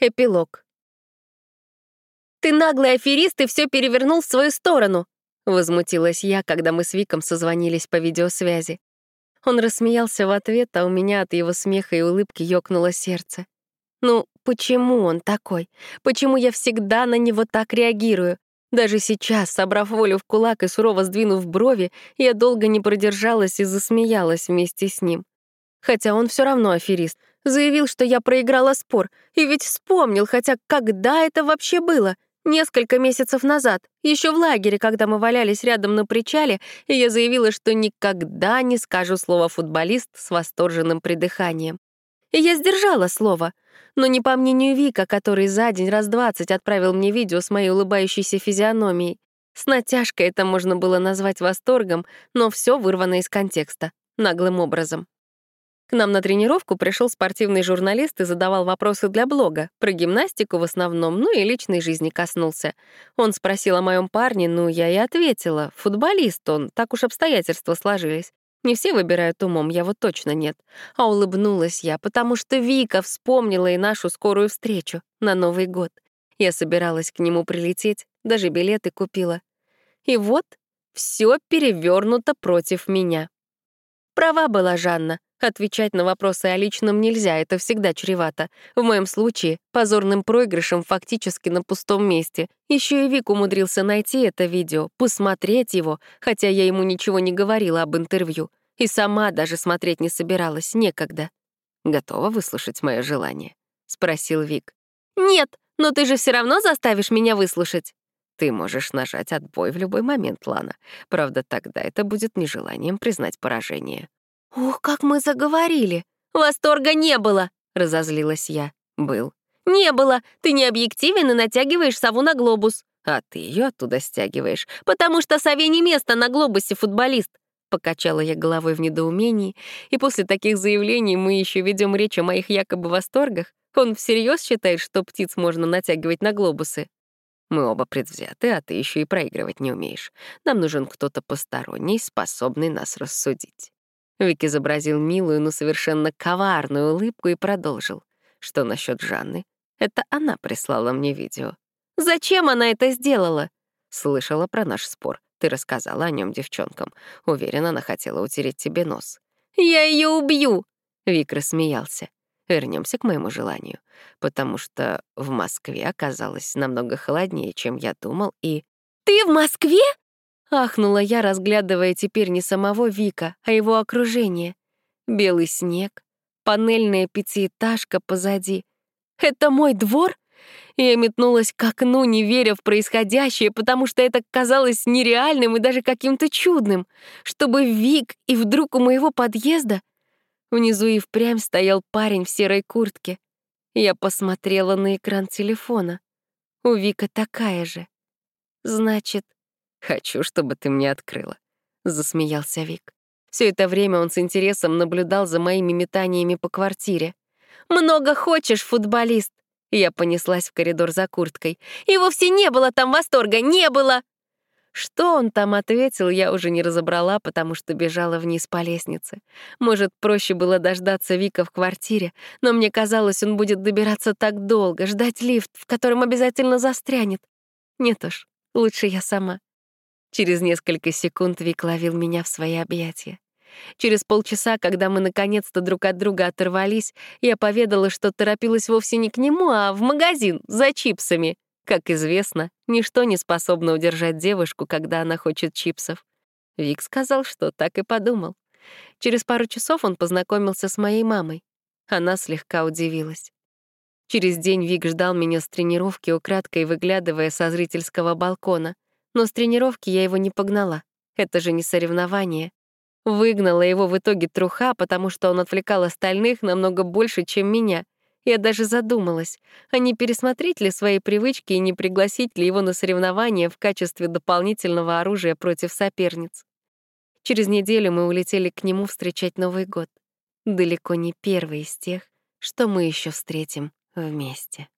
Эпилог. «Ты наглый аферист и все перевернул в свою сторону!» — возмутилась я, когда мы с Виком созвонились по видеосвязи. Он рассмеялся в ответ, а у меня от его смеха и улыбки ёкнуло сердце. Ну, почему он такой? Почему я всегда на него так реагирую? Даже сейчас, собрав волю в кулак и сурово сдвинув брови, я долго не продержалась и засмеялась вместе с ним. Хотя он все равно аферист. Заявил, что я проиграла спор. И ведь вспомнил, хотя когда это вообще было? Несколько месяцев назад, еще в лагере, когда мы валялись рядом на причале, и я заявила, что никогда не скажу слово «футболист» с восторженным придыханием. И я сдержала слово. Но не по мнению Вика, который за день раз двадцать отправил мне видео с моей улыбающейся физиономией. С натяжкой это можно было назвать восторгом, но все вырвано из контекста, наглым образом. К нам на тренировку пришел спортивный журналист и задавал вопросы для блога. Про гимнастику в основном, ну и личной жизни коснулся. Он спросил о моем парне, ну я и ответила. Футболист он, так уж обстоятельства сложились. Не все выбирают умом, я вот точно нет. А улыбнулась я, потому что Вика вспомнила и нашу скорую встречу на Новый год. Я собиралась к нему прилететь, даже билеты купила. И вот все перевернуто против меня. Права была Жанна. Отвечать на вопросы о личном нельзя, это всегда чревато. В моем случае — позорным проигрышем фактически на пустом месте. Еще и Вик умудрился найти это видео, посмотреть его, хотя я ему ничего не говорила об интервью. И сама даже смотреть не собиралась, некогда. «Готова выслушать мое желание?» — спросил Вик. «Нет, но ты же все равно заставишь меня выслушать». Ты можешь нажать отбой в любой момент, Лана. Правда, тогда это будет нежеланием признать поражение. «Ух, как мы заговорили! Восторга не было!» — разозлилась я. «Был». «Не было! Ты не объективен и натягиваешь сову на глобус». «А ты ее оттуда стягиваешь, потому что сове не место на глобусе, футболист!» Покачала я головой в недоумении, и после таких заявлений мы еще ведем речь о моих якобы восторгах. Он всерьез считает, что птиц можно натягивать на глобусы. Мы оба предвзяты, а ты еще и проигрывать не умеешь. Нам нужен кто-то посторонний, способный нас рассудить. Вик изобразил милую, но совершенно коварную улыбку и продолжил. Что насчет Жанны? Это она прислала мне видео. Зачем она это сделала? Слышала про наш спор. Ты рассказала о нем девчонкам. Уверена, она хотела утереть тебе нос. Я ее убью! Вик рассмеялся. Вернемся к моему желанию, потому что в Москве оказалось намного холоднее, чем я думал, и... «Ты в Москве?» Ахнула я, разглядывая теперь не самого Вика, а его окружение. Белый снег, панельная пятиэтажка позади. «Это мой двор?» Я метнулась к окну, не веря в происходящее, потому что это казалось нереальным и даже каким-то чудным. Чтобы Вик и вдруг у моего подъезда... Внизу и впрямь стоял парень в серой куртке. Я посмотрела на экран телефона. У Вика такая же. Значит, «Хочу, чтобы ты мне открыла», — засмеялся Вик. Все это время он с интересом наблюдал за моими метаниями по квартире. «Много хочешь, футболист!» Я понеслась в коридор за курткой. «И вовсе не было там восторга, не было!» Что он там ответил, я уже не разобрала, потому что бежала вниз по лестнице. Может, проще было дождаться Вика в квартире, но мне казалось, он будет добираться так долго, ждать лифт, в котором обязательно застрянет. Нет уж, лучше я сама. Через несколько секунд Вик ловил меня в свои объятия. Через полчаса, когда мы наконец-то друг от друга оторвались, я поведала, что торопилась вовсе не к нему, а в магазин за чипсами. Как известно, ничто не способно удержать девушку, когда она хочет чипсов. Вик сказал, что так и подумал. Через пару часов он познакомился с моей мамой. Она слегка удивилась. Через день Вик ждал меня с тренировки, украдкой выглядывая со зрительского балкона. Но с тренировки я его не погнала. Это же не соревнование. Выгнала его в итоге труха, потому что он отвлекал остальных намного больше, чем меня. Я даже задумалась, а не пересмотреть ли свои привычки и не пригласить ли его на соревнования в качестве дополнительного оружия против соперниц. Через неделю мы улетели к нему встречать Новый год. Далеко не первый из тех, что мы еще встретим вместе.